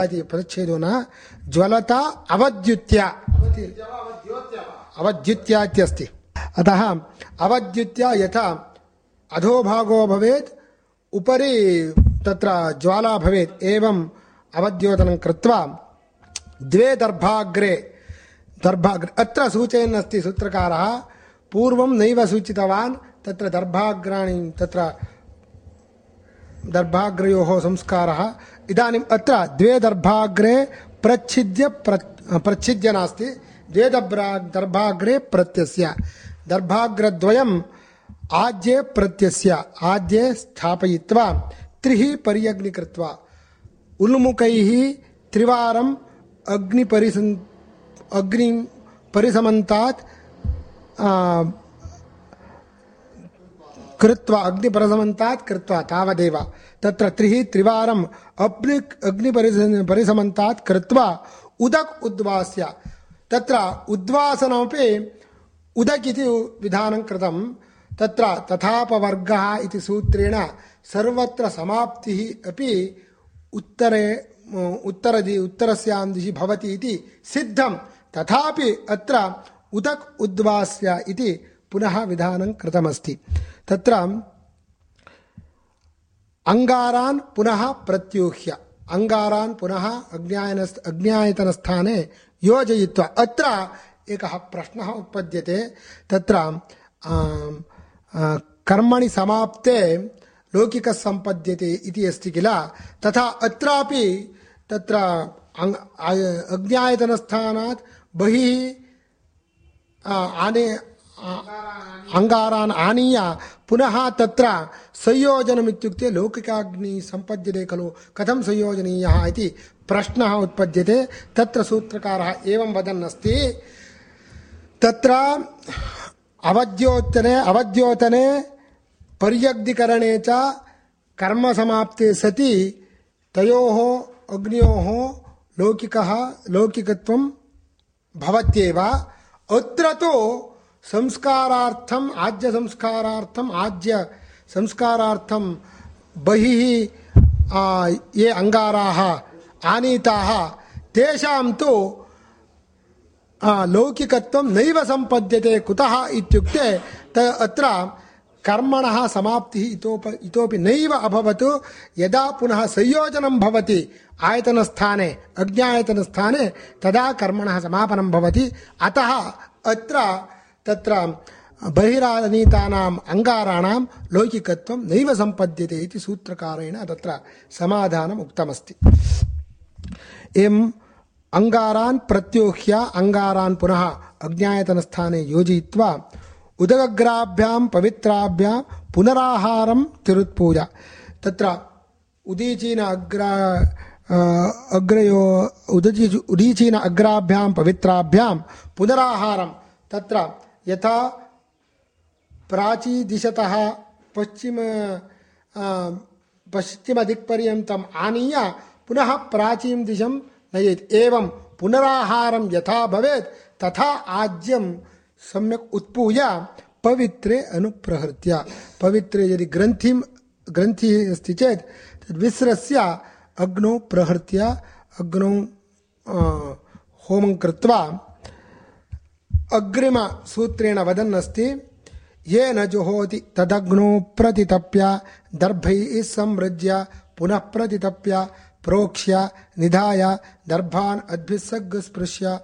न ज्वलता अवद्युत्या अवद्युत्या इत्यस्ति अतः अवद्युत्या यथा अधोभागो भवेत् उपरि तत्र ज्वाला भवेत् एवम् अवद्योतनं कृत्वा द्वे दर्भाग्रे दर्भाग्रे अत्र सूचयन् अस्ति सूत्रकारः पूर्वं नैव सूचितवान् तत्र दर्भाग्राणि तत्र दर्भाग्रयोः संस्कारः इदानीम् अत्र द्वे दर्भाग्रे प्रच्छिद्य प्र प्रच्छिद्य नास्ति। द्वे दर्भा दर्भाग्रे प्रत्यस्य। दर्भाग्रद्वयम् आद्ये प्रत्यस्य। आद्ये स्थापयित्वा त्रिः पर्यग्नि कृत्वा उल्मुखैः त्रिवारम् अग्निपरिसन् अग्नि परिसमन्तात् आ, कृत्वा अग्निपरिसमन्तात् कृत्वा तावदेव। तत्र त्रिः त्रिवारम् अग्नि अग्निपरिस परिसमन्तात् कृत्वा उदक् उद्वास्य। तत्र उद्वासनमपि उदक् इति विधानं कृतं तत्र तथापवर्गः इति सूत्रेण सर्वत्र समाप्तिः अपि उत्तरे उत्तरदि उत्तरस्यां दिशि भवति इति सिद्धं तथापि अत्र उदक् उद्वास्य इति पुनः विधानं कृतमस्ति। तत्र अङ्गारान् पुनः प्रत्यूह्य अङ्गारान् पुनः अज्ञायन अज्ञायतनस्थाने योजयित्वा, अत्र एकः प्रश्नः उत्पद्यते। तत्र कर्मणि समाप्ते, लौकिकः इति अस्ति किल? तथा अत्रापि तत्र अज्ञायतनस्थानात् बहिः आने अङ्गारान् आनीय। पुनः तत्र संयोजनम् इत्युक्ते लौकिकाग्नि सम्पद्यते खलु। कथं संयोजनीयः इति प्रश्नः उत्पद्यते। तत्र सूत्रकारः एवं वदन् अस्ति तत्र अवद्योतने अवद्योतने पर्यग्धिकरणे च कर्मसमाप्ते सति तयोः अग्न्योः लौकिकः, लौकिकत्वं भवत्येव। अत्र तु संस्कारार्थम आज्य संस्कारार्थम आज्य संस्कारार्थम बहिः ये अंगाराः, आनीताः, तेषां तु लौकिकत्वं नैव सम्पद्यते, कुतः इत्युक्ते त अत्र कर्मणः समाप्तिः इतोप, इतोपि नैव अभवत्, यदा पुनः संयोजनं भवति, आयतनस्थाने, अज्ञायतनस्थाने, तदा कर्मणः समापनं भवति। अतः अत्र तत्र बहिरानीतानाम् अङ्गाराणां लौकिकत्वं नैव सम्पद्यते इति सूत्रकारेण तत्र समाधानम् उक्तमस्ति। एवम् अङ्गारान् प्रत्योह्य अङ्गारान् पुनः अज्ञायतनस्थाने योजयित्वा उदगग्राभ्यां पवित्राभ्यां पुनराहारं तिरुत्पूजा। तत्र उदीचीन अग्रा अग्रयो उदची उदीचीन अग्राभ्यां पवित्राभ्यां पुनराहारं तत्र यथा प्राचीदिशतः पश्चिम पश्चिमदिक्पर्यन्तम् आनीय पुनः प्राचीं दिशं नयेत्। एवं पुनराहारं यथा भवेत्, तथा आज्यं सम्यक् उत्पूय पवित्रे अनुप्रहृत्य। पवित्रे यदि ग्रन्थिं, ग्रन्थिः अस्ति चेत्, तद् विस्रस्य अग्नौ प्रहृत्य, अग्नौ होमं कृत्वा अग्रिम सूत्रेण वदन् अस्ति ये न जुहोति तदग्नो प्रतितप्य, दर्भैः संवृज्य, पुनः प्रतितप्य, प्रोक्ष्य, निधाय, दर्भान् अद्भिस्सग् स्पृश्य